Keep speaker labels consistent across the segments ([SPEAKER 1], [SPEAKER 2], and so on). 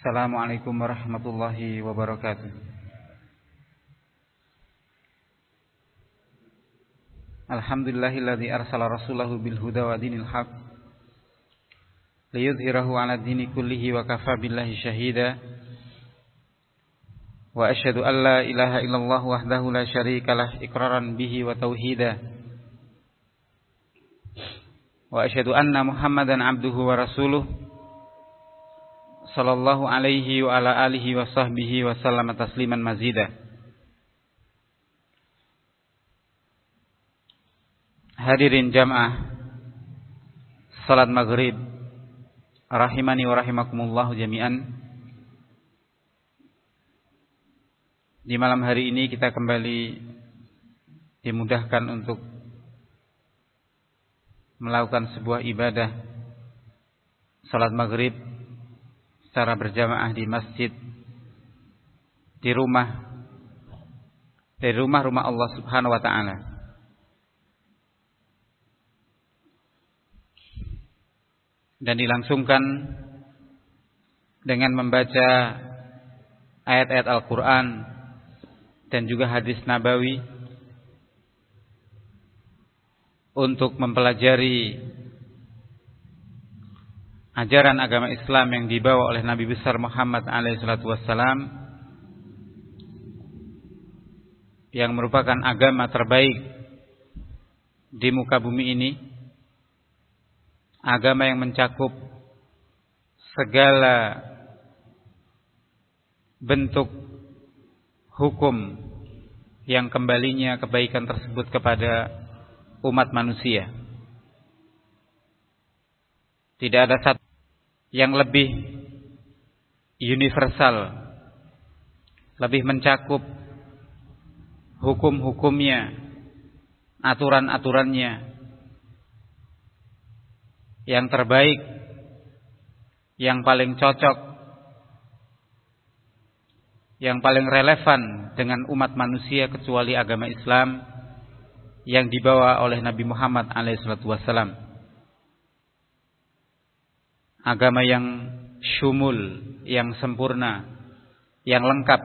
[SPEAKER 1] Assalamualaikum warahmatullahi wabarakatuh. Alhamdulillahilladzi arsala rasulahu bil huda wa dinil haq liyudhhirahu 'ala dini kullihi wa kafa billahi shahida. Wa asyhadu an la ilaha illallah wahdahu la syarikalah iqraran bihi wa tauhida. Wa asyhadu anna Muhammadan 'abduhu wa rasuluhu sallallahu alaihi wa ala alihi wa sahbihi wa sallama tasliman mazida. Hadirin jamaah salat maghrib rahimani wa rahimakumullah jami'an. Di malam hari ini kita kembali dimudahkan untuk melakukan sebuah ibadah salat maghrib secara berjamaah di masjid di rumah dari rumah-rumah Allah Subhanahu wa taala. Dan dilangsungkan dengan membaca ayat-ayat Al-Qur'an dan juga hadis nabawi untuk mempelajari ajaran agama Islam yang dibawa oleh Nabi besar Muhammad alaihissalam yang merupakan agama terbaik di muka bumi ini. Agama yang mencakup segala bentuk hukum yang kembalinya kebaikan tersebut kepada umat manusia. Tidak ada satu yang lebih universal, lebih mencakup hukum-hukumnya, aturan-aturannya. Yang terbaik, yang paling cocok, yang paling relevan dengan umat manusia kecuali agama Islam yang dibawa oleh Nabi Muhammad alaihissalam agama yang syumul, yang sempurna, yang lengkap,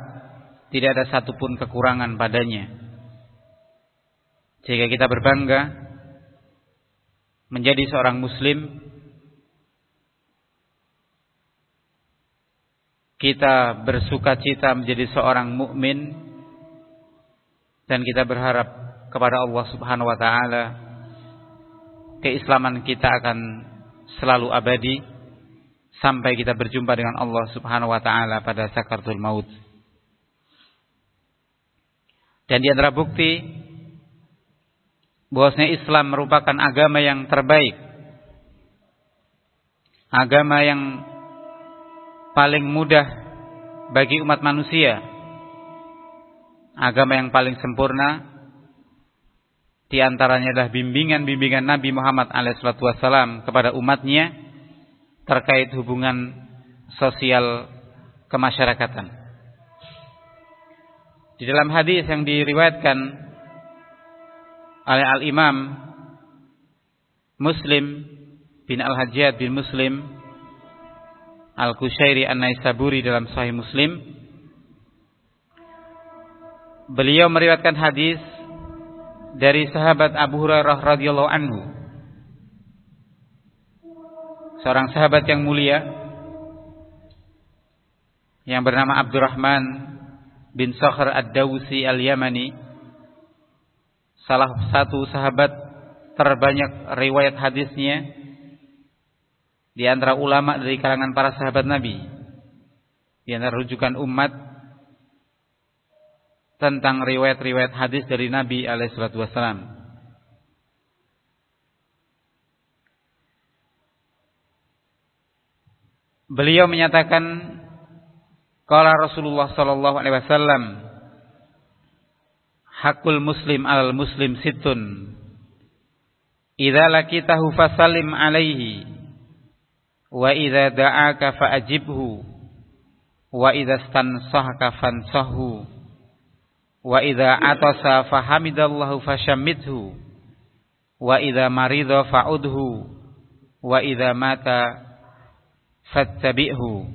[SPEAKER 1] tidak ada satupun kekurangan padanya. Jika kita berbangga menjadi seorang muslim, kita bersuka cita menjadi seorang mukmin dan kita berharap kepada Allah Subhanahu wa taala keislaman kita akan selalu abadi sampai kita berjumpa dengan Allah Subhanahu wa taala pada sakaratul maut. Dan di antara bukti bahwasanya Islam merupakan agama yang terbaik. Agama yang paling mudah bagi umat manusia. Agama yang paling sempurna di antaranya adalah bimbingan-bimbingan Nabi Muhammad alaihissalam kepada umatnya terkait hubungan sosial kemasyarakatan. Di dalam hadis yang diriwayatkan oleh Al-Imam Muslim bin Al-Hajjaj bin Muslim Al-Kushairi An-Naisaburi dalam Sahih Muslim beliau meriwayatkan hadis dari sahabat Abu Hurairah radhiyallahu anhu seorang sahabat yang mulia yang bernama Abdurrahman bin Sakhr Ad-Dawsi Al-Yamani. Salah satu sahabat terbanyak riwayat hadisnya di antara ulama dari kalangan para sahabat Nabi di antara rujukan umat tentang riwayat-riwayat hadis dari Nabi alaihi wasallam Beliau menyatakan qala Rasulullah sallallahu alaihi wasallam hakul muslim alal muslim situn idza lakitahu fasallim alaihi wa idza da'aka fa'ajibhu wa idza stansahaka fansahhu wa idza atasa fahamidallahu fashammithu wa idza marida fa'udhu wa idza mata fattabi'hu.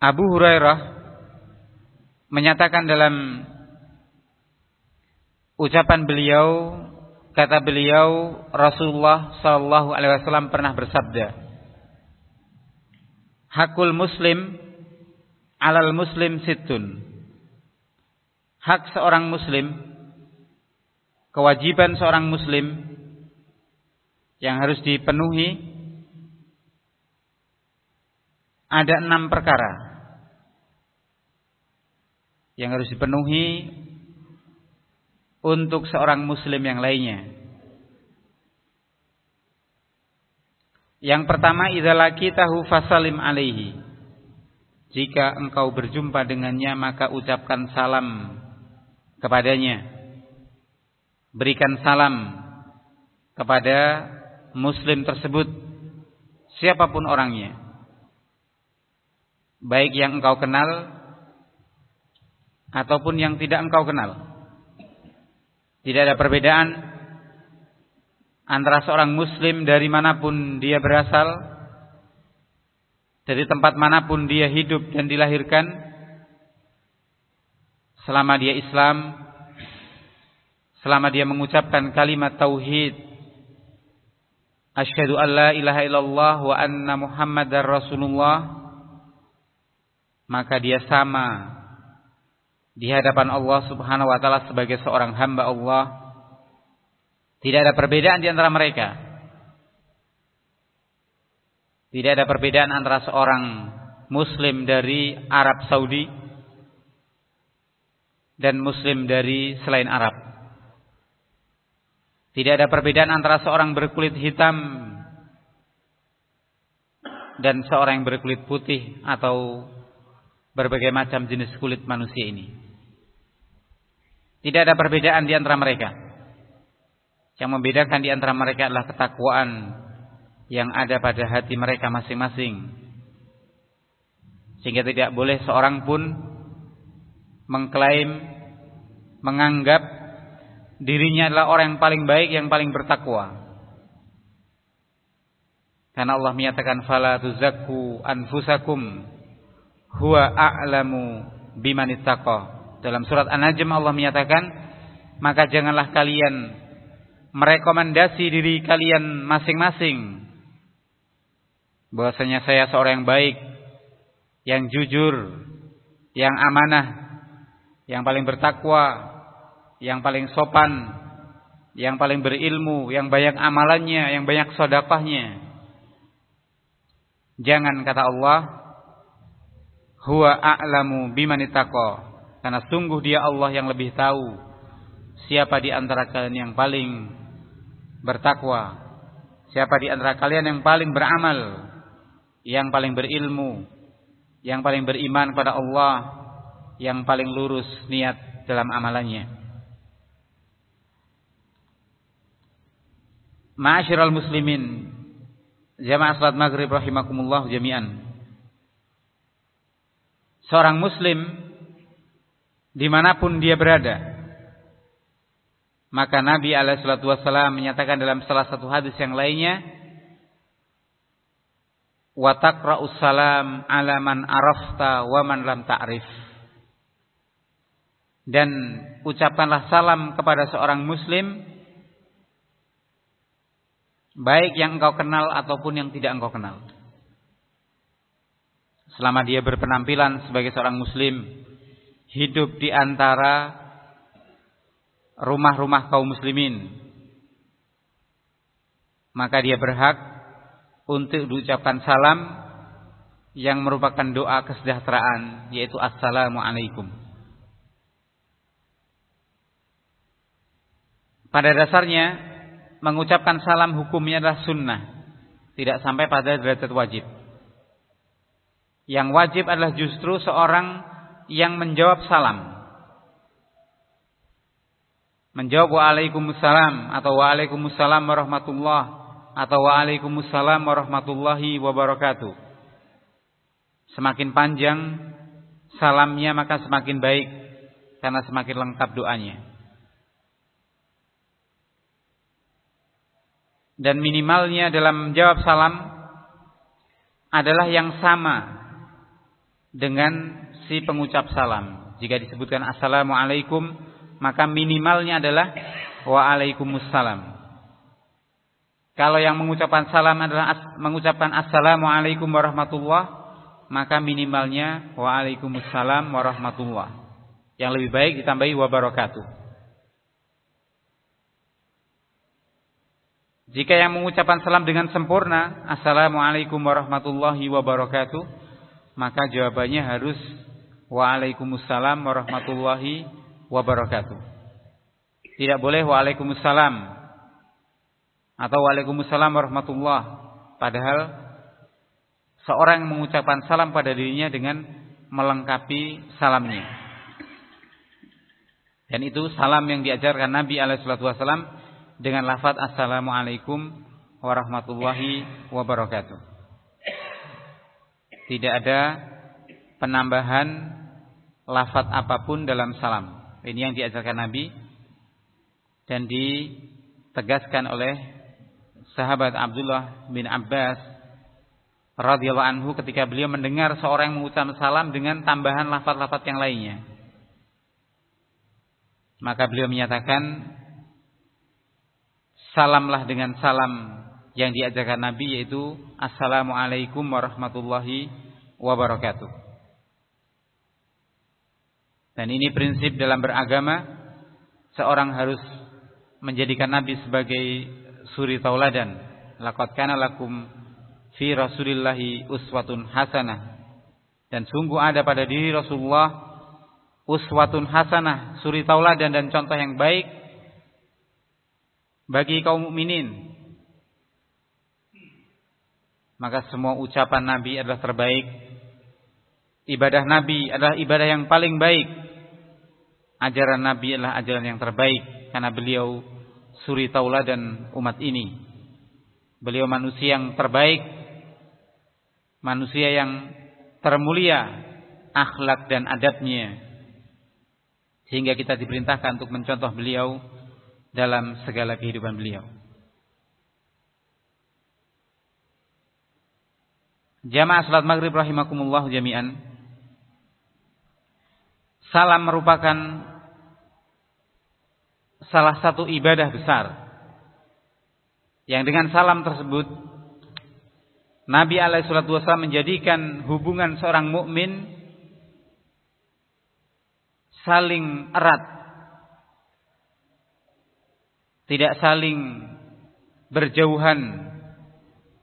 [SPEAKER 1] Abu Hurairah menyatakan dalam ucapan beliau kata beliau Rasulullah sallallahu alaihi wasallam pernah bersabda Hakul muslim alal muslim situn Hak seorang muslim kewajiban seorang muslim yang harus dipenuhi ada enam perkara yang harus dipenuhi untuk seorang muslim yang lainnya. Yang pertama idza tahu fasalim alaihi. Jika engkau berjumpa dengannya maka ucapkan salam kepadanya. Berikan salam kepada muslim tersebut siapa pun orangnya. Baik yang engkau kenal ataupun yang tidak engkau kenal. Tidak ada perbedaan antara seorang muslim dari mana pun dia berasal, dari tempat mana pun dia hidup dan dilahirkan, selama dia Islam, selama dia mengucapkan kalimat tauhid, asyhadu an la ilaha illallah wa anna muhammadar rasulullah, maka dia sama di hadapan Allah Subhanahu wa taala sebagai seorang hamba Allah. Tidak ada perbedaan di antara mereka. Tidak ada perbedaan antara seorang muslim dari Arab Saudi dan muslim dari selain Arab. Tidak ada perbedaan antara seorang berkulit hitam dan seorang yang berkulit putih atau berbagai macam jenis kulit manusia ini. Tidak ada perbedaan di antara mereka. Yang membedakan di antara mereka adalah ketakwaan yang ada pada hati mereka masing-masing. Sehingga tidak boleh seorang pun mengklaim, menganggap dirinya adalah orang yang paling baik, yang paling bertakwa. Karena Allah menyatakan fala tuzakku anfusakum huwa a'lamu bimanittaqah dalam surat An-Najm Allah menyatakan, maka janganlah kalian merekomendasi diri kalian masing-masing bahwasanya saya seorang yang baik, yang jujur, yang amanah, yang paling bertakwa, yang paling sopan, yang paling berilmu, yang banyak amalannya, yang banyak sedekahnya. Jangan kata Allah, huwa a'lamu bimanitaqa. Karena sungguh dia Allah yang lebih tahu siapa di antara kalian yang paling bertakwa, siapa di antara kalian yang paling beramal, yang paling berilmu, yang paling beriman kepada Allah, yang paling lurus niat dalam amalannya. Ma'asyiral muslimin, jamaah salat maghrib rahimakumullah jami'an. Seorang muslim di mana pun dia berada. Maka Nabi Alaihissalam menyatakan dalam salah satu hadis yang lainnya, "Watakra'us salam ala man arafta wa man lam ta'rif." Dan ucapkanlah salam kepada seorang muslim baik yang engkau kenal ataupun yang tidak engkau kenal. Selama dia berpenampilan sebagai seorang muslim hidup di antara rumah-rumah kaum muslimin maka dia berhak untuk diucapkan salam yang merupakan doa kesejahteraan yaitu assalamualaikum. Pada dasarnya mengucapkan salam hukumnya adalah sunnah tidak sampai pada derajat wajib yang wajib adalah justru seorang yang menjawab salam. Menjawab waalaikumsalam atau waalaikumsalam warahmatullah atau waalaikumsalam warahmatullahi wabarakatuh. Semakin panjang salamnya maka semakin baik karena semakin lengkap doanya. Dan minimalnya dalam menjawab salam adalah yang sama dengan si pengucap salam. Jika disebutkan assalamualaikum, maka minimalnya adalah waalaikumsalam. Kalau yang mengucapkan salam adalah mengucapkan assalamualaikum warahmatullah, maka minimalnya waalaikumsalam warahmatullah. Yang lebih baik ditambahi wabarakatuh. Jika yang mengucapkan salam dengan sempurna, assalamualaikum warahmatullahi wabarakatuh, maka jawabannya harus waalaikumsalam warahmatullahi wabarakatuh. Tidak boleh waalaikumsalam atau waalaikumsalam warahmatullah. Padahal seorang mengucapkan salam pada dirinya dengan melengkapi salamnya. Dan itu salam yang diajarkan Nabi alaihissalam dengan lafaz assalamualaikum warahmatullahi wabarakatuh. Tidak ada penambahan lafaz apa pun dalam salam. Ini yang diajarkan Nabi dan ditegaskan oleh sahabat Abdullah bin Abbas radhiyallahu anhu ketika beliau mendengar seorang yang mengucapkan salam dengan tambahan lafaz-lafaz yang lainnya. Maka beliau menyatakan salamlah dengan salam yang diajarkan Nabi yaitu Assalamualaikum warahmatullahi wabarakatuh. Dan ini prinsip dalam beragama seorang harus menjadikan Nabi sebagai suri tauladan. Laqad kana lakum fi Rasulillahi uswatun hasanah. Dan sungguh ada pada diri Rasulullah uswatun hasanah, suri tauladan dan contoh yang baik bagi kaum mukminin maka semua ucapan Nabi adalah terbaik. Ibadah Nabi adalah ibadah yang paling baik. Ajaran Nabi adalah ajaran yang terbaik karena beliau suri tauladan umat ini. Beliau manusia yang terbaik, manusia yang termulia akhlak dan adabnya. Sehingga kita diperintahkan untuk mencontoh beliau dalam segala kehidupan beliau. Jamaah salat maghrib rahimakumullah jami'an. Salam merupakan salah satu ibadah besar. Yang dengan salam tersebut Nabi alaihi salatu wasallam menjadikan hubungan seorang mukmin saling erat. Tidak saling berjauhan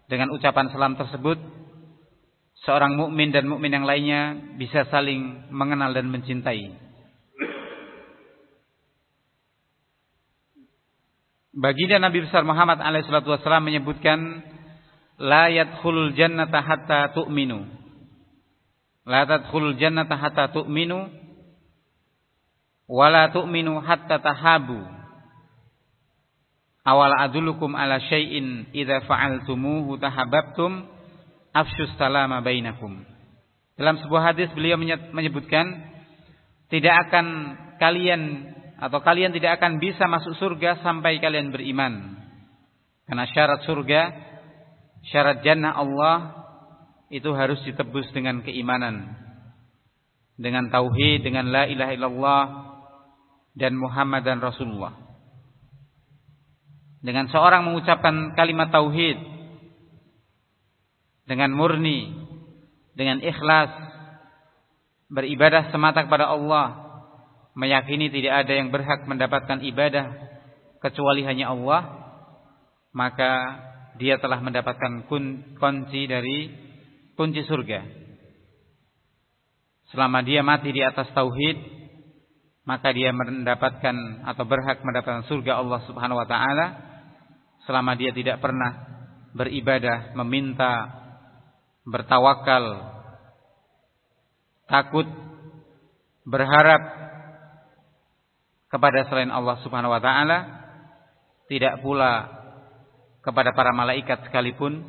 [SPEAKER 1] dengan ucapan salam tersebut seorang mukmin dan mukmin yang lainnya bisa saling mengenal dan mencintai. Baginda Nabi besar Muhammad alaihissalatu wassalam menyebutkan la yadkhulul jannata hatta tu'minu. La tadkhulul jannata hatta tu'minu wa la tu'minu hatta tahabu. Awal adulukum ala syai'in idza fa'altumuhu tahabbtum afsyus salama bainakum. Dalam sebuah hadis beliau menyebutkan tidak akan kalian atau kalian tidak akan bisa masuk surga sampai kalian beriman. Karena syarat surga, syarat jannah Allah itu harus ditebus dengan keimanan. Dengan tauhid, dengan la ilaha illallah dan Muhammad dan Rasulullah. Dengan seorang mengucapkan kalimat tauhid dengan murni, dengan ikhlas, beribadah semata kepada Allah, meyakini tidak ada yang berhak mendapatkan ibadah kecuali hanya Allah, maka dia telah mendapatkan kunci dari kunci surga. Selama dia mati di atas tauhid, maka dia mendapatkan atau berhak mendapatkan surga Allah Subhanahu wa taala selama dia tidak pernah beribadah meminta bertawakal, takut, berharap kepada selain Allah Subhanahu wa taala, tidak pula kepada para malaikat sekalipun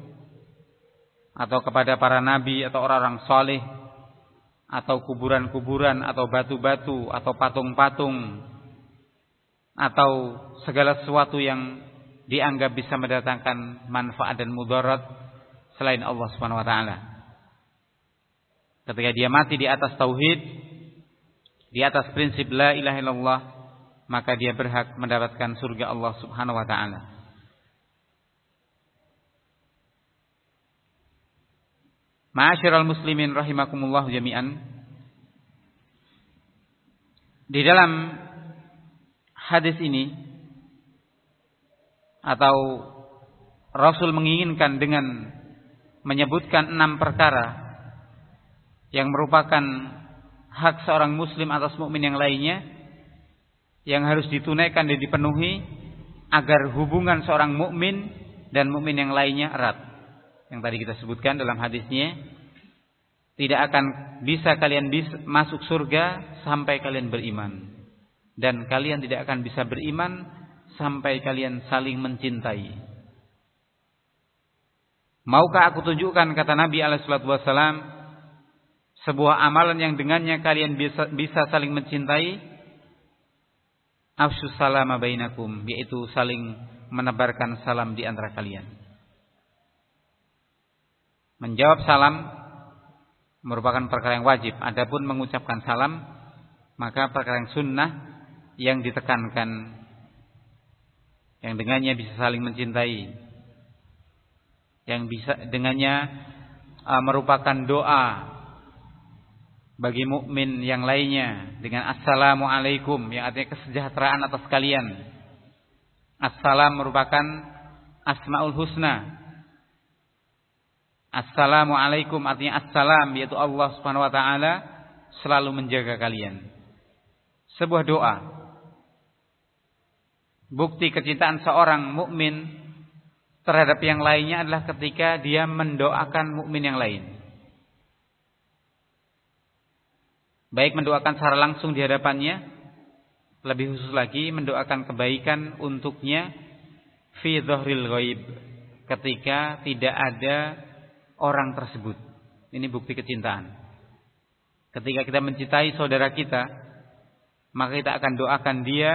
[SPEAKER 1] atau kepada para nabi atau orang-orang saleh atau kuburan-kuburan atau batu-batu atau patung-patung atau segala sesuatu yang dianggap bisa mendatangkan manfaat dan mudarat selain Allah Subhanahu wa taala. Ketika dia mati di atas tauhid, di atas prinsip la ilaha illallah, maka dia berhak mendapatkan surga Allah Subhanahu wa taala. Ma'asyiral muslimin rahimakumullah jami'an. Di dalam hadis ini atau Rasul menginginkan dengan menyebutkan enam perkara yang merupakan hak seorang muslim atas mukmin yang lainnya yang harus ditunaikan dan dipenuhi agar hubungan seorang mukmin dan mukmin yang lainnya erat. Yang tadi kita sebutkan dalam hadisnya tidak akan bisa kalian bisa masuk surga sampai kalian beriman dan kalian tidak akan bisa beriman sampai kalian saling mencintai. Maukah aku tunjukkan kata Nabi alaihi wasallam sebuah amalan yang dengannya kalian bisa, bisa saling mencintai? Afsus salama bainakum yaitu saling menebarkan salam di antara kalian. Menjawab salam merupakan perkara yang wajib. Adapun mengucapkan salam maka perkara yang sunnah yang ditekankan yang dengannya bisa saling mencintai yang bisa dengannya uh, merupakan doa bagi mukmin yang lainnya dengan assalamu alaikum yang artinya kesejahteraan atas kalian. Assalam merupakan asmaul husna. Assalamu alaikum artinya assalam yaitu Allah Subhanahu wa taala selalu menjaga kalian. Sebuah doa. Bukti kecintaan seorang mukmin terhadap yang lainnya adalah ketika dia mendoakan mukmin yang lain. Baik mendoakan secara langsung di hadapannya, lebih khusus lagi mendoakan kebaikan untuknya fi dhahril ghaib ketika tidak ada orang tersebut. Ini bukti kecintaan. Ketika kita mencintai saudara kita, maka kita akan doakan dia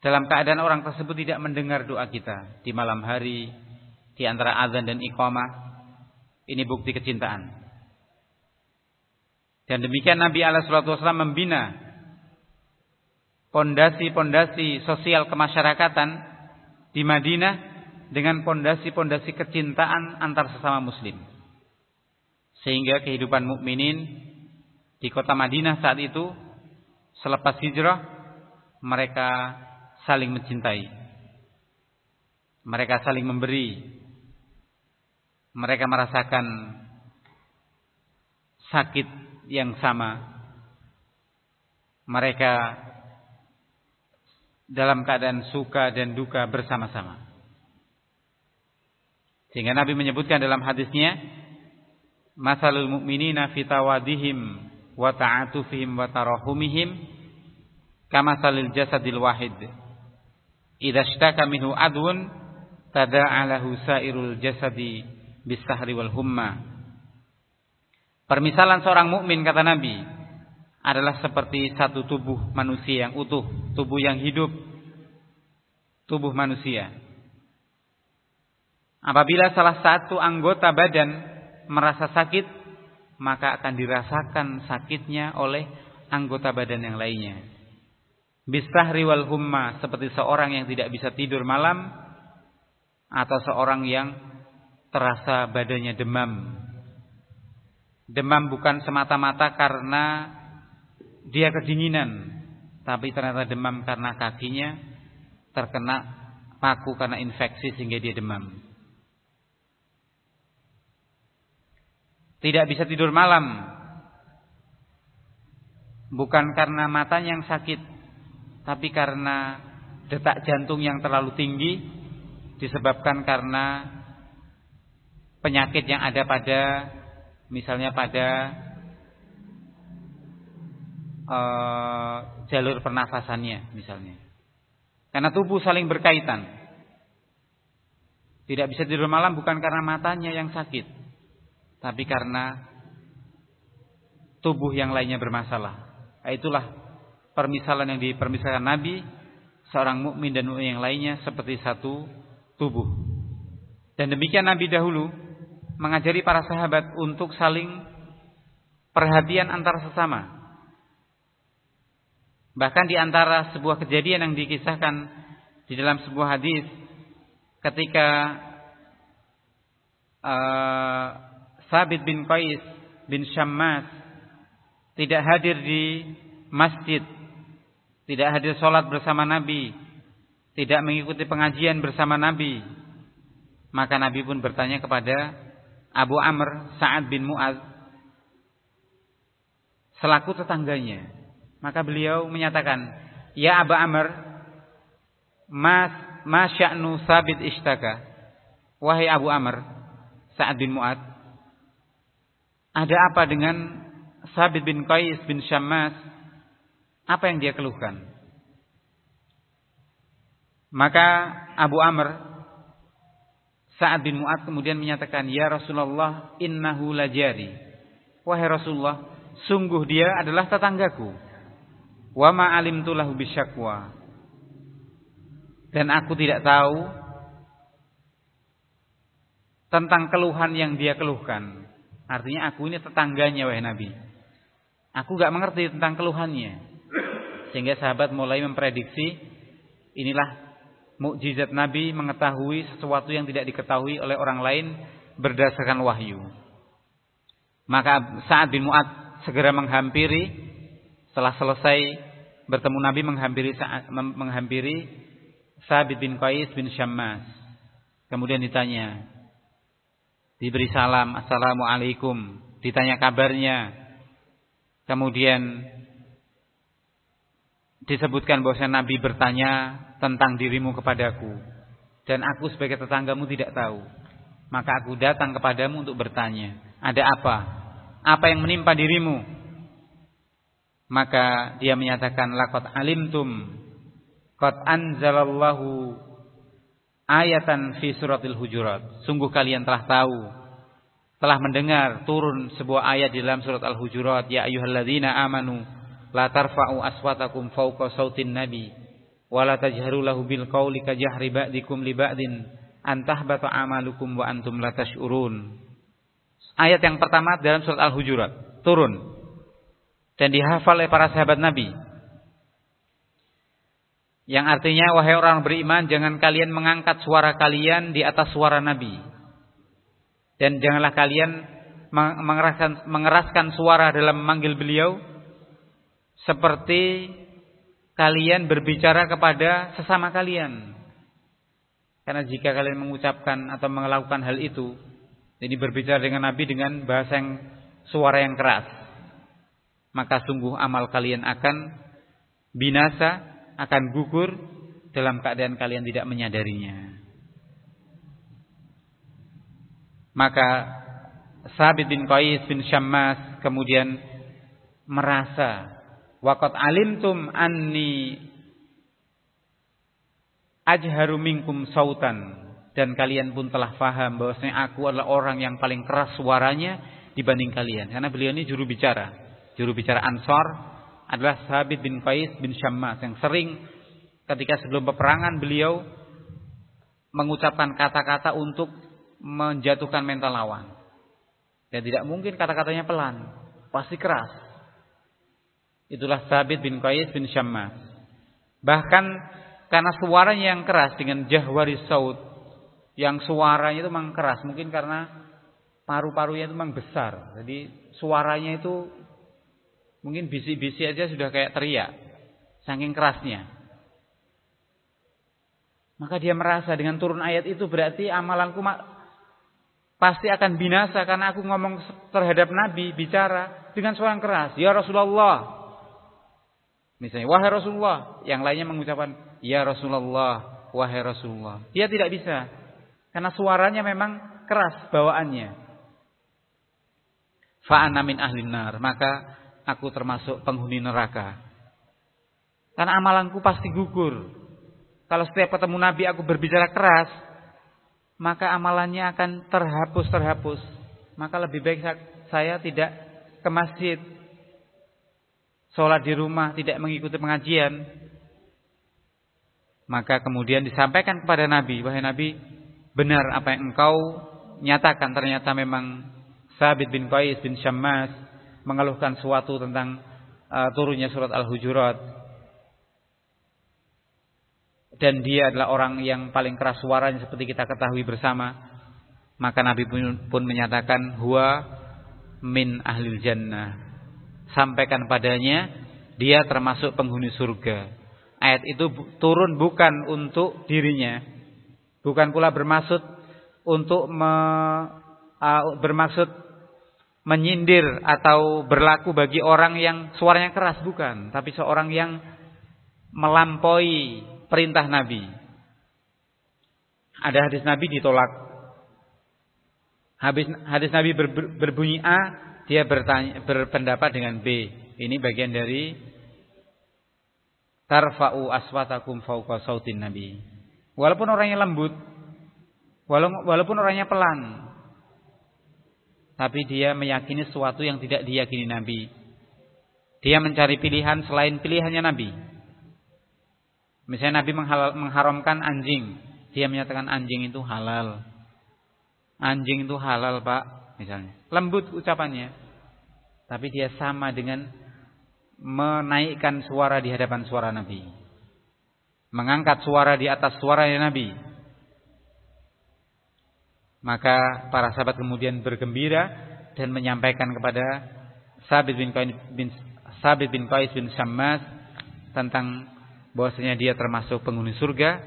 [SPEAKER 1] dalam keadaan orang tersebut tidak mendengar doa kita di malam hari di antara azan dan iqamah. Ini bukti kecintaan. Dan demikian Nabi SAW membina pondasi-pondasi sosial kemasyarakatan di Madinah dengan pondasi-pondasi kecintaan antar sesama muslim. Sehingga kehidupan mukminin di kota Madinah saat itu selepas hijrah mereka saling mencintai. Mereka saling memberi. Mereka merasakan sakit yang sama. Mereka dalam keadaan suka dan duka bersama-sama. Sehingga Nabi menyebutkan dalam hadisnya, "Masalul mu'minina fi tawadihim wa ta'atufihim wa tarahumihim kamasalil jasadil wahid. Idza ishtaka minhu adwun tada'a lahu sairul jasadi bis-sahri wal humma." Permisalan seorang mukmin kata Nabi adalah seperti satu tubuh manusia yang utuh, tubuh yang hidup, tubuh manusia. Apabila salah satu anggota badan merasa sakit, maka akan dirasakan sakitnya oleh anggota badan yang lainnya. Bisahri wal humma seperti seorang yang tidak bisa tidur malam atau seorang yang terasa badannya demam Demam bukan semata-mata karena dia kedinginan, tapi ternyata demam karena kakinya terkena paku karena infeksi sehingga dia demam. Tidak bisa tidur malam bukan karena matanya yang sakit, tapi karena detak jantung yang terlalu tinggi disebabkan karena penyakit yang ada pada misalnya pada uh, jalur pernafasannya misalnya. Karena tubuh saling berkaitan. Tidak bisa tidur malam bukan karena matanya yang sakit, tapi karena tubuh yang lainnya bermasalah. Itulah permisalan yang dipermisalkan Nabi seorang mukmin dan mukmin yang lainnya seperti satu tubuh. Dan demikian Nabi dahulu mengajari para sahabat untuk saling perhatian antar sesama. Bahkan di antara sebuah kejadian yang dikisahkan di dalam sebuah hadis ketika uh, Sabit bin Qais bin Syammas tidak hadir di masjid, tidak hadir sholat bersama Nabi, tidak mengikuti pengajian bersama Nabi, maka Nabi pun bertanya kepada Abu Amr Sa'ad bin Mu'ad selaku tetangganya. Maka beliau menyatakan, "Ya Abu Amr, mas masya'nu sabit ishtaka." Wahai Abu Amr, Sa'ad bin Mu'ad, ada apa dengan Sabit bin Qais bin Syammas? Apa yang dia keluhkan? Maka Abu Amr Sa'ad bin Mu'ad kemudian menyatakan, "Ya Rasulullah, innahu lajari." Wahai Rasulullah, sungguh dia adalah tetanggaku. Wa ma alimtu lahu bisyakwa. Dan aku tidak tahu tentang keluhan yang dia keluhkan. Artinya aku ini tetangganya wahai Nabi. Aku gak mengerti tentang keluhannya. Sehingga sahabat mulai memprediksi inilah mukjizat Nabi mengetahui sesuatu yang tidak diketahui oleh orang lain berdasarkan wahyu. Maka saat bin Mu'ad segera menghampiri setelah selesai bertemu Nabi menghampiri menghampiri Sabit bin Qais bin Syammas. Kemudian ditanya, diberi salam, assalamualaikum, ditanya kabarnya. Kemudian disebutkan bahwa Nabi bertanya tentang dirimu kepadaku dan aku sebagai tetanggamu tidak tahu. Maka aku datang kepadamu untuk bertanya ada apa? Apa yang menimpa dirimu? Maka dia menyatakan laqad alimtum qad anzalallahu ayatan fi suratil hujurat. Sungguh kalian telah tahu telah mendengar turun sebuah ayat di dalam surat al-hujurat ya ayyuhalladzina amanu la tarfa'u aswatakum fawqa sautin nabi wala tajharu lahu bil qawli ka jahri ba'dikum li ba'din antahbata amalukum wa antum la tash'urun. Ayat yang pertama dalam surat Al-Hujurat turun dan dihafal oleh para sahabat Nabi. Yang artinya wahai orang beriman jangan kalian mengangkat suara kalian di atas suara Nabi. Dan janganlah kalian mengeraskan mengeraskan suara dalam memanggil beliau seperti kalian berbicara kepada sesama kalian. Karena jika kalian mengucapkan atau melakukan hal itu, ini berbicara dengan Nabi dengan bahasa yang suara yang keras, maka sungguh amal kalian akan binasa, akan gugur dalam keadaan kalian tidak menyadarinya. Maka Sabit bin Qais bin Syammas kemudian merasa Waqat alimtum anni ajharu minkum sautan dan kalian pun telah faham bahwasanya aku adalah orang yang paling keras suaranya dibanding kalian karena beliau ini juru bicara. Juru bicara Ansar adalah Sahabit bin Qais bin Syammas yang sering ketika sebelum peperangan beliau mengucapkan kata-kata untuk menjatuhkan mental lawan. Dan tidak mungkin kata-katanya pelan, pasti keras. Itulah Sabit bin Qais bin Syammas. Bahkan karena suaranya yang keras dengan jahwari saut, yang suaranya itu memang keras, mungkin karena paru-parunya itu memang besar. Jadi suaranya itu mungkin bisik-bisik aja sudah kayak teriak, saking kerasnya. Maka dia merasa dengan turun ayat itu berarti amalanku pasti akan binasa karena aku ngomong terhadap Nabi bicara dengan suara yang keras. Ya Rasulullah, Misalnya, wahai Rasulullah. Yang lainnya mengucapkan, ya Rasulullah, wahai Rasulullah. Dia tidak bisa. Karena suaranya memang keras bawaannya. Fa'ana min ahli nar. Maka aku termasuk penghuni neraka. Karena amalanku pasti gugur. Kalau setiap ketemu Nabi aku berbicara keras, maka amalannya akan terhapus-terhapus. Maka lebih baik saya tidak ke masjid, sholat di rumah, tidak mengikuti pengajian, maka kemudian disampaikan kepada Nabi, wahai Nabi, benar apa yang engkau nyatakan. Ternyata memang Sabit bin Qais bin Syammas mengeluhkan suatu tentang uh, turunnya surat Al-Hujurat. Dan dia adalah orang yang paling keras suaranya seperti kita ketahui bersama. Maka Nabi pun, pun menyatakan huwa min ahlil jannah sampaikan padanya dia termasuk penghuni surga ayat itu turun bukan untuk dirinya bukan pula bermaksud untuk me, uh, bermaksud menyindir atau berlaku bagi orang yang suaranya keras bukan, tapi seorang yang melampaui perintah Nabi. Ada hadis Nabi ditolak. Habis hadis Nabi ber, ber, berbunyi A, dia bertanya, berpendapat dengan B. Ini bagian dari tarfa'u aswatakum fauqa sautin Nabi. Walaupun orangnya lembut, walaupun orangnya pelan, tapi dia meyakini sesuatu yang tidak diyakini Nabi. Dia mencari pilihan selain pilihannya Nabi. Misalnya Nabi mengharamkan anjing, dia menyatakan anjing itu halal. Anjing itu halal, Pak, misalnya. Lembut ucapannya. Tapi dia sama dengan menaikkan suara di hadapan suara Nabi. Mengangkat suara di atas suara Nabi. Maka para sahabat kemudian bergembira dan menyampaikan kepada Sabit bin Qais bin Sabit bin Qais bin tentang bahwasanya dia termasuk penghuni surga.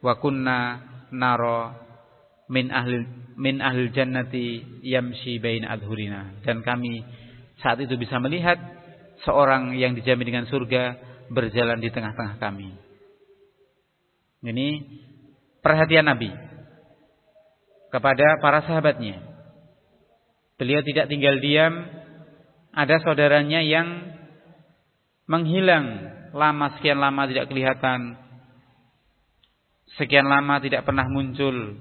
[SPEAKER 1] Wa kunna naro min ahli min ahli jannati yamshi bain adhurina. Dan kami saat itu bisa melihat seorang yang dijamin dengan surga berjalan di tengah-tengah kami. Ini perhatian Nabi kepada para sahabatnya. Beliau tidak tinggal diam, ada saudaranya yang menghilang lama sekian lama tidak kelihatan, sekian lama tidak pernah muncul.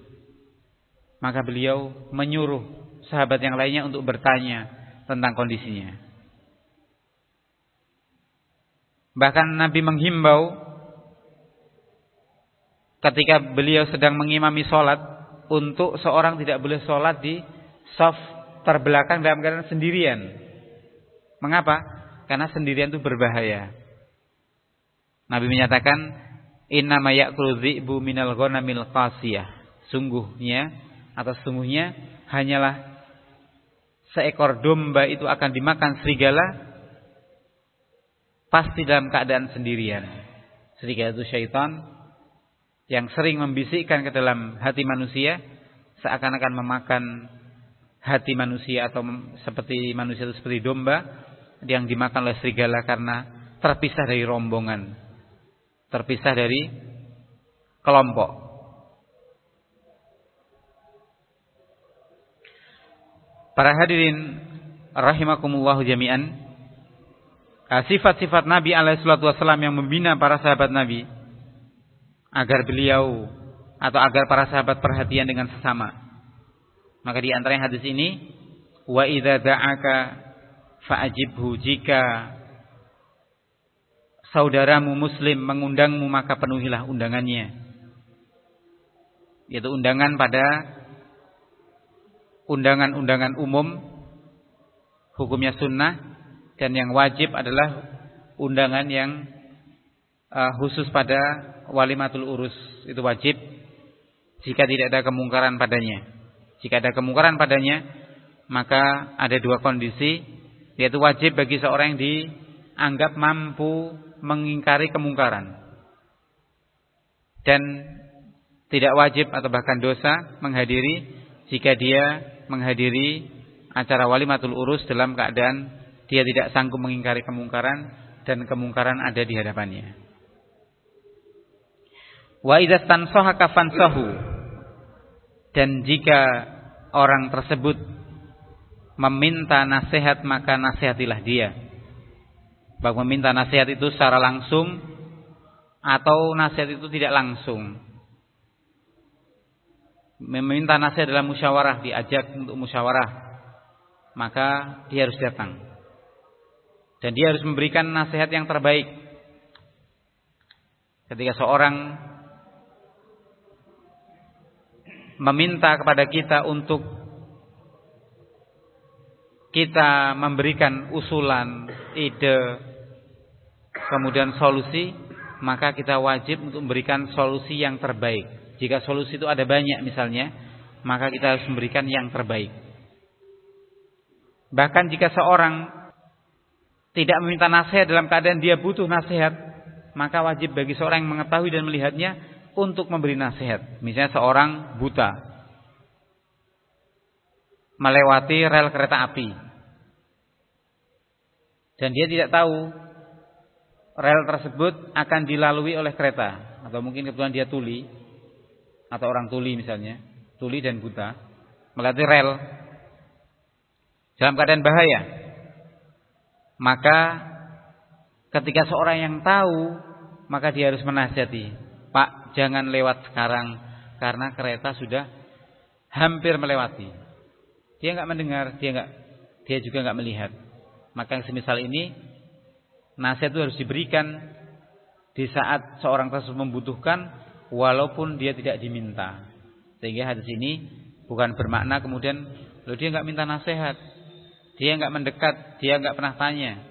[SPEAKER 1] Maka beliau menyuruh sahabat yang lainnya untuk bertanya tentang kondisinya. Bahkan Nabi menghimbau ketika beliau sedang mengimami sholat untuk seorang tidak boleh sholat di soft terbelakang dalam keadaan sendirian. Mengapa? Karena sendirian itu berbahaya. Nabi menyatakan, Inna mayakul dhi'bu minal ghanamil qasiyah. Sungguhnya, atau sungguhnya, hanyalah seekor domba itu akan dimakan serigala, pasti dalam keadaan sendirian. Serigala itu syaitan, yang sering membisikkan ke dalam hati manusia seakan-akan memakan hati manusia atau seperti manusia itu seperti domba yang dimakan oleh serigala karena terpisah dari rombongan, terpisah dari kelompok. Para hadirin rahimakumullah jami'an. Sifat-sifat Nabi alaihi wasallam yang membina para sahabat Nabi agar beliau atau agar para sahabat perhatian dengan sesama. Maka di antara hadis ini, wa idza da'aka fa'ajibhu jika saudaramu muslim mengundangmu maka penuhilah undangannya. Yaitu undangan pada undangan-undangan umum hukumnya sunnah dan yang wajib adalah undangan yang uh, khusus pada walimatul urus itu wajib jika tidak ada kemungkaran padanya. Jika ada kemungkaran padanya, maka ada dua kondisi yaitu wajib bagi seorang yang dianggap mampu mengingkari kemungkaran. Dan tidak wajib atau bahkan dosa menghadiri jika dia menghadiri acara walimatul urus dalam keadaan dia tidak sanggup mengingkari kemungkaran dan kemungkaran ada di hadapannya. Wa idza tansahaka fansahu. Dan jika orang tersebut meminta nasihat maka nasihatilah dia. Baik meminta nasihat itu secara langsung atau nasihat itu tidak langsung. Meminta nasihat dalam musyawarah, diajak untuk musyawarah, maka dia harus datang. Dan dia harus memberikan nasihat yang terbaik. Ketika seorang meminta kepada kita untuk kita memberikan usulan, ide, kemudian solusi, maka kita wajib untuk memberikan solusi yang terbaik. Jika solusi itu ada banyak misalnya, maka kita harus memberikan yang terbaik. Bahkan jika seorang tidak meminta nasihat dalam keadaan dia butuh nasihat, maka wajib bagi seorang yang mengetahui dan melihatnya untuk memberi nasihat. Misalnya seorang buta melewati rel kereta api dan dia tidak tahu rel tersebut akan dilalui oleh kereta atau mungkin kebetulan dia tuli atau orang tuli misalnya, tuli dan buta melewati rel dalam keadaan bahaya. Maka ketika seorang yang tahu, maka dia harus menasihati, "Pak, jangan lewat sekarang karena kereta sudah hampir melewati." Dia nggak mendengar, dia nggak dia juga nggak melihat. Maka yang semisal ini nasihat itu harus diberikan di saat seorang tersebut membutuhkan walaupun dia tidak diminta. Sehingga hadis ini bukan bermakna kemudian lo dia nggak minta nasihat, dia nggak mendekat, dia nggak pernah tanya.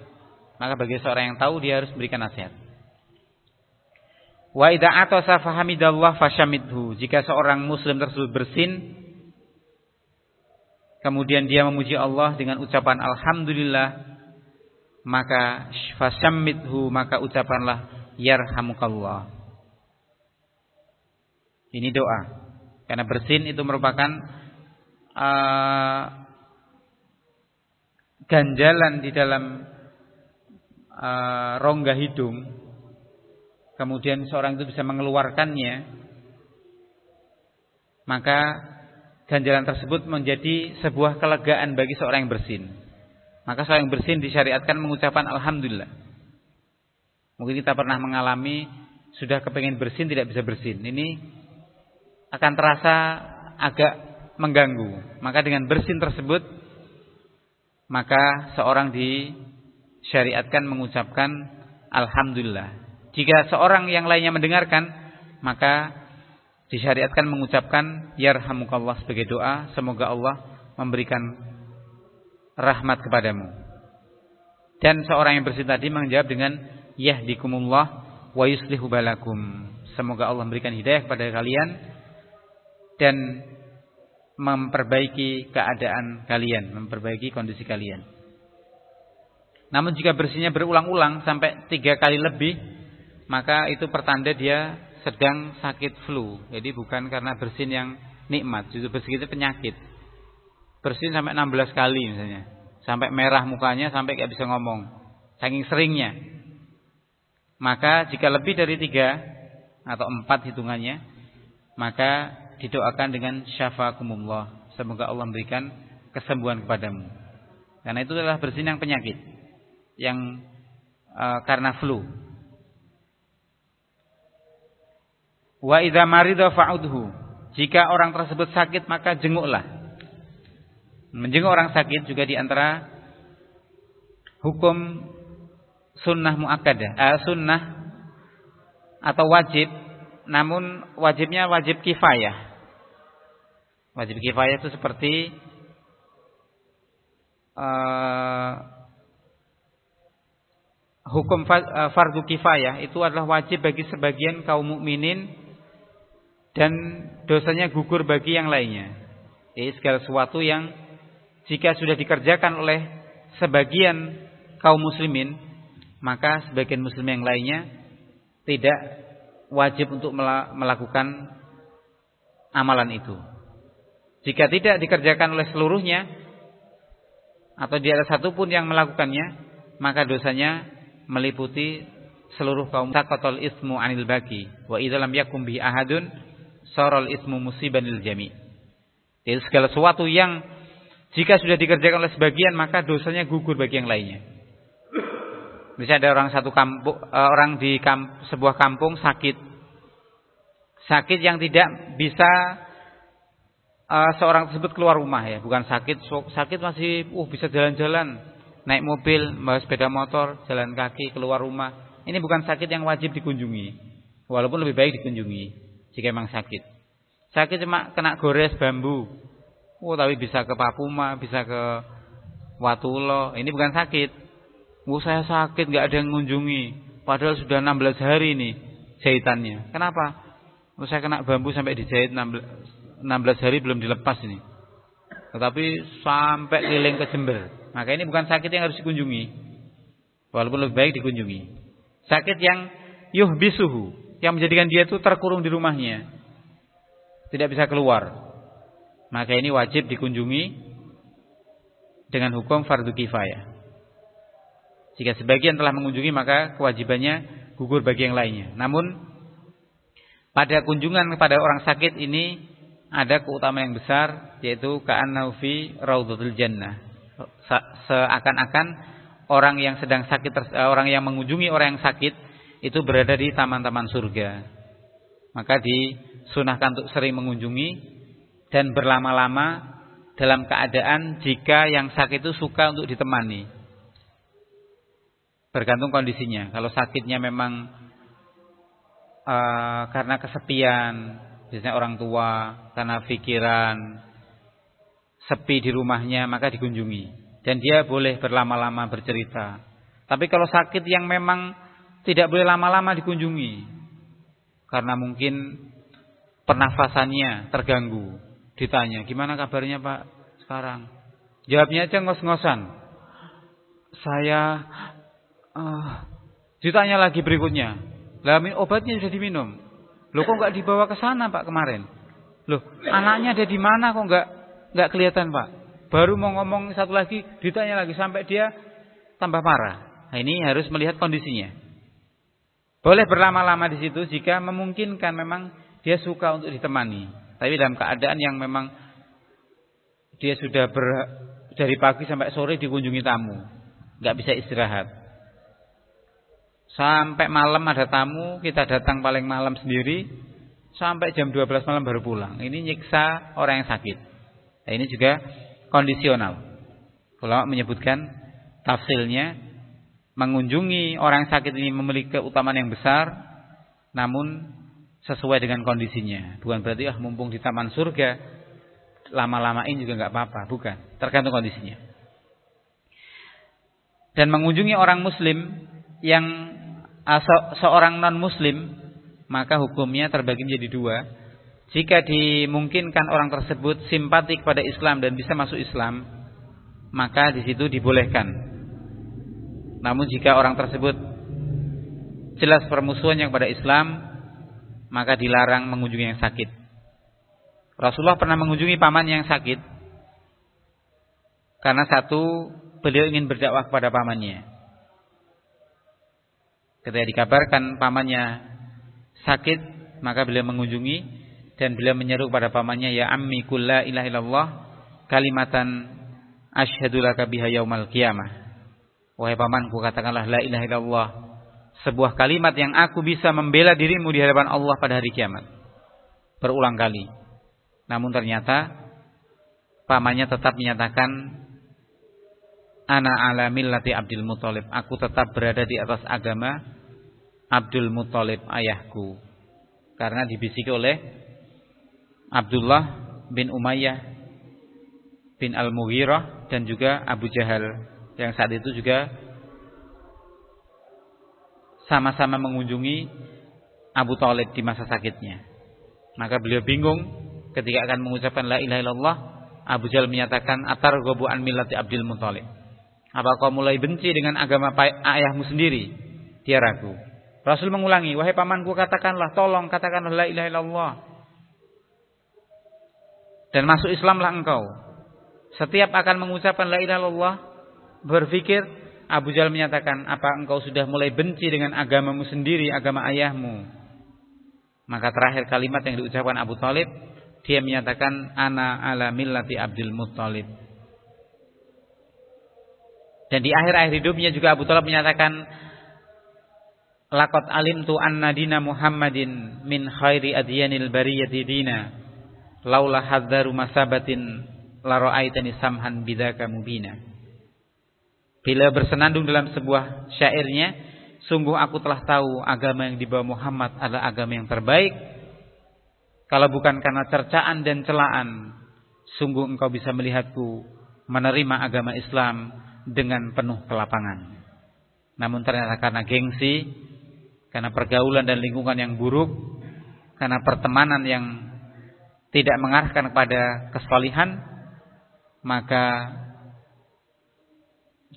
[SPEAKER 1] Maka bagi seorang yang tahu dia harus berikan nasihat. Wa idza atasa fashamidhu. Jika seorang muslim tersebut bersin kemudian dia memuji Allah dengan ucapan alhamdulillah maka fasammithu maka ucapanlah yarhamukallah. Ini doa. Karena bersin itu merupakan uh, ganjalan di dalam uh, rongga hidung. Kemudian seorang itu bisa mengeluarkannya. Maka ganjalan tersebut menjadi sebuah kelegaan bagi seorang yang bersin. Maka seorang yang bersin disyariatkan mengucapkan Alhamdulillah. Mungkin kita pernah mengalami sudah kepengen bersin tidak bisa bersin. Ini akan terasa agak mengganggu. Maka dengan bersin tersebut maka seorang disyariatkan mengucapkan Alhamdulillah. Jika seorang yang lainnya mendengarkan maka disyariatkan mengucapkan Yarhamukallah sebagai doa. Semoga Allah memberikan rahmat kepadamu. Dan seorang yang bersih tadi menjawab dengan yahdikumullah wa yuslihu balakum. Semoga Allah memberikan hidayah kepada kalian dan memperbaiki keadaan kalian, memperbaiki kondisi kalian. Namun jika bersihnya berulang-ulang sampai tiga kali lebih, maka itu pertanda dia sedang sakit flu. Jadi bukan karena bersin yang nikmat, justru bersin itu penyakit bersin sampai 16 kali misalnya. Sampai merah mukanya sampai gak bisa ngomong. Saking seringnya. Maka jika lebih dari tiga atau empat hitungannya, maka didoakan dengan syafakumullah. Semoga Allah memberikan kesembuhan kepadamu. Karena itu adalah bersin yang penyakit. Yang uh, karena flu. Wa idza marida fa'udhu. Jika orang tersebut sakit maka jenguklah. Menjenguk orang sakit juga di antara hukum sunnah muakkadah, eh, sunnah atau wajib, namun wajibnya wajib kifayah. Wajib kifayah itu seperti uh, hukum eh, fardu kifayah itu adalah wajib bagi sebagian kaum mukminin dan dosanya gugur bagi yang lainnya. Jadi segala sesuatu yang jika sudah dikerjakan oleh sebagian kaum muslimin, maka sebagian muslim yang lainnya tidak wajib untuk melakukan amalan itu. Jika tidak dikerjakan oleh seluruhnya atau dia ada satu pun yang melakukannya, maka dosanya meliputi seluruh kaum taqatul ismu anil baki wa idza lam yakum bi ahadun saral ismu musibanil jami. Jadi segala sesuatu yang jika sudah dikerjakan oleh sebagian maka dosanya gugur bagi yang lainnya. Misalnya ada orang satu kampung, eh, orang di kamp, sebuah kampung sakit, sakit yang tidak bisa uh, seorang tersebut keluar rumah ya, bukan sakit, sakit masih, uh bisa jalan-jalan, naik mobil, bawa sepeda motor, jalan kaki keluar rumah. Ini bukan sakit yang wajib dikunjungi, walaupun lebih baik dikunjungi jika memang sakit. Sakit cuma kena gores bambu, Oh tapi bisa ke Papuma, bisa ke Watulo, ini bukan sakit. Wah saya sakit, nggak ada yang mengunjungi. Padahal sudah 16 hari ini jahitannya. Kenapa? Wah saya kena bambu sampai dijahit 16 hari belum dilepas ini. Tetapi sampai keliling ke Jember. Maka ini bukan sakit yang harus dikunjungi. Walaupun lebih baik dikunjungi. Sakit yang yuh bisuhu. Yang menjadikan dia itu terkurung di rumahnya. Tidak bisa keluar. Maka ini wajib dikunjungi dengan hukum fardu kifayah. Jika sebagian telah mengunjungi maka kewajibannya gugur bagi yang lainnya. Namun pada kunjungan kepada orang sakit ini ada keutamaan yang besar yaitu ka'annahu fi raudhatul jannah. Seakan-akan orang yang sedang sakit eh, orang yang mengunjungi orang yang sakit itu berada di taman-taman surga. Maka disunahkan untuk sering mengunjungi dan berlama-lama dalam keadaan jika yang sakit itu suka untuk ditemani. Bergantung kondisinya. Kalau sakitnya memang uh, karena kesepian, biasanya orang tua karena pikiran sepi di rumahnya maka dikunjungi dan dia boleh berlama-lama bercerita. Tapi kalau sakit yang memang tidak boleh lama-lama dikunjungi karena mungkin pernafasannya terganggu, ditanya, "Gimana kabarnya, Pak, sekarang?" Jawabnya aja ngos-ngosan. Saya uh, ditanya lagi berikutnya. Lah obatnya sudah diminum. Loh kok nggak dibawa ke sana Pak kemarin? Loh anaknya ada di mana kok nggak nggak kelihatan Pak? Baru mau ngomong satu lagi ditanya lagi sampai dia tambah marah. Nah, ini harus melihat kondisinya. Boleh berlama-lama di situ jika memungkinkan memang dia suka untuk ditemani. Tapi dalam keadaan yang memang dia sudah ber, dari pagi sampai sore dikunjungi tamu, nggak bisa istirahat. Sampai malam ada tamu, kita datang paling malam sendiri, sampai jam 12 malam baru pulang. Ini nyiksa orang yang sakit. Nah, ini juga kondisional. Kalau menyebutkan tafsilnya, mengunjungi orang yang sakit ini memiliki keutamaan yang besar, namun sesuai dengan kondisinya. Bukan berarti ah mumpung di taman surga, lama-lamain juga nggak apa-apa, bukan. Tergantung kondisinya. Dan mengunjungi orang muslim yang seorang non muslim maka hukumnya terbagi menjadi dua. Jika dimungkinkan orang tersebut simpati kepada Islam dan bisa masuk Islam, maka di situ dibolehkan. Namun jika orang tersebut jelas permusuhannya kepada Islam, maka dilarang mengunjungi yang sakit. Rasulullah pernah mengunjungi paman yang sakit karena satu beliau ingin berdakwah kepada pamannya. Ketika dikabarkan pamannya sakit, maka beliau mengunjungi dan beliau menyeru kepada pamannya, "Ya ammi kulla ilaha illallah kalimatan asyhadu laka biha yaumal qiyamah." Wahai pamanku, katakanlah la ilaha illallah, sebuah kalimat yang aku bisa membela dirimu di hadapan Allah pada hari kiamat. Berulang kali. Namun ternyata pamannya tetap menyatakan ana ala millati Abdul Muthalib. Aku tetap berada di atas agama Abdul Muthalib ayahku karena dibisiki oleh Abdullah bin Umayyah bin Al-Mughirah dan juga Abu Jahal yang saat itu juga sama-sama mengunjungi Abu Talib di masa sakitnya. Maka beliau bingung ketika akan mengucapkan la ilaha illallah, Abu Jahal menyatakan atar gobu an millati Abdul Muthalib. Apa kau mulai benci dengan agama ayahmu sendiri? Dia ragu. Rasul mengulangi, wahai pamanku katakanlah, tolong katakanlah la ilaha illallah. Dan masuk Islamlah engkau. Setiap akan mengucapkan la ilaha illallah, berpikir Abu Jahal menyatakan, apa engkau sudah mulai benci dengan agamamu sendiri, agama ayahmu? Maka terakhir kalimat yang diucapkan Abu Talib, dia menyatakan, ana ala millati Abdul Muttalib. Dan di akhir-akhir hidupnya juga Abu Talib menyatakan, Laqad alimtu anna dina Muhammadin min khairi adyanil bariyati dina. Laula hadzaru masabatin la ra'aitani samhan bidzaka mubina. Bila bersenandung dalam sebuah syairnya, sungguh aku telah tahu agama yang dibawa Muhammad adalah agama yang terbaik. Kalau bukan karena cercaan dan celaan, sungguh engkau bisa melihatku menerima agama Islam dengan penuh kelapangan. Namun ternyata karena gengsi, karena pergaulan dan lingkungan yang buruk, karena pertemanan yang tidak mengarahkan kepada kesalihan, maka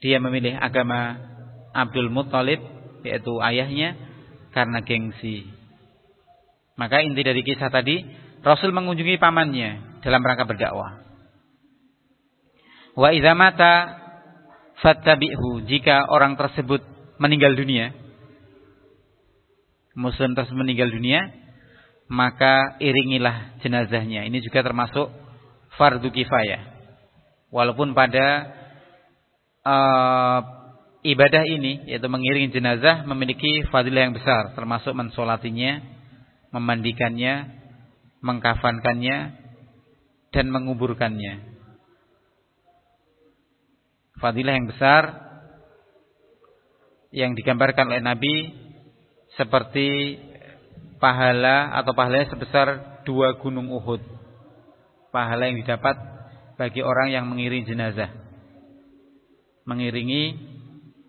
[SPEAKER 1] dia memilih agama Abdul Muttalib, yaitu ayahnya, karena gengsi. Maka inti dari kisah tadi, Rasul mengunjungi pamannya dalam rangka berdakwah. Wa idza mata fattabi'hu jika orang tersebut meninggal dunia muslim tersebut meninggal dunia maka iringilah jenazahnya. Ini juga termasuk fardu kifayah. Walaupun pada uh, ibadah ini yaitu mengiringi jenazah memiliki fadilah yang besar termasuk mensolatinya memandikannya mengkafankannya dan menguburkannya. Fadilah yang besar yang digambarkan oleh Nabi seperti pahala atau pahalanya sebesar dua gunung Uhud. Pahala yang didapat bagi orang yang mengiringi jenazah. Mengiringi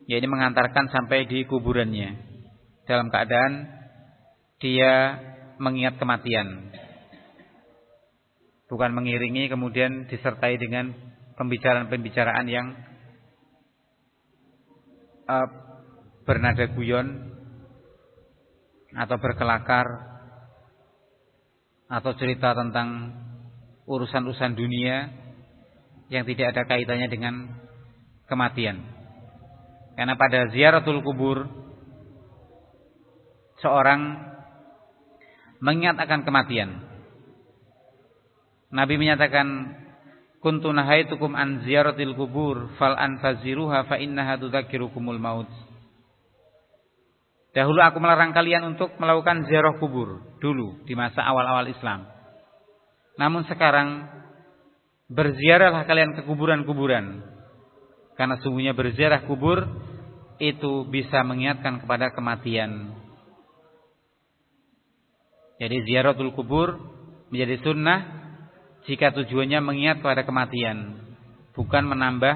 [SPEAKER 1] yakni mengantarkan sampai di kuburannya dalam keadaan dia mengingat kematian. Bukan mengiringi kemudian disertai dengan pembicaraan-pembicaraan yang uh, bernada guyon atau berkelakar atau cerita tentang urusan-urusan dunia yang tidak ada kaitannya dengan kematian. Karena pada ziaratul kubur seorang mengingat akan kematian. Nabi menyatakan kuntu nahaitukum an ziyaratil kubur fal anfaziruha fa innaha tudzakirukumul maut. Dahulu aku melarang kalian untuk melakukan ziarah kubur dulu di masa awal-awal Islam. Namun sekarang berziarahlah kalian ke kuburan-kuburan. Karena sungguhnya berziarah kubur itu bisa mengingatkan kepada kematian. Jadi ziaratul kubur menjadi sunnah jika tujuannya mengingat kepada kematian, bukan menambah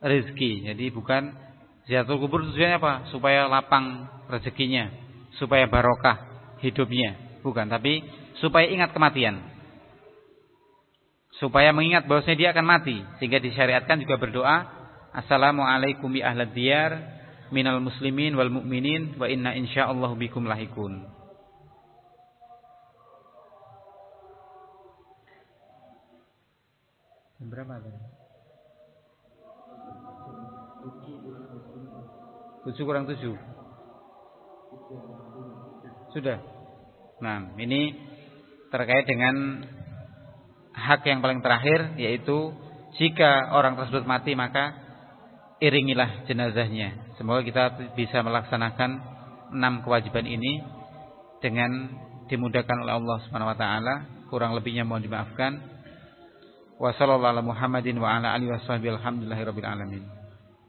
[SPEAKER 1] rezeki. Jadi bukan ziaratul kubur tujuannya apa? Supaya lapang rezekinya, supaya barokah hidupnya, bukan, tapi supaya ingat kematian. Supaya mengingat bahwasanya dia akan mati, sehingga disyariatkan juga berdoa, Assalamualaikum bi ahlad diyar minal muslimin wal mu'minin wa inna insyaallah bikum lahikun. Berapa tadi? Tujuh kurang tujuh. Sudah. Nah, ini terkait dengan hak yang paling terakhir yaitu jika orang tersebut mati maka iringilah jenazahnya. Semoga kita bisa melaksanakan enam kewajiban ini dengan dimudahkan oleh Allah Subhanahu wa taala. Kurang lebihnya mohon dimaafkan wa sallallahu ala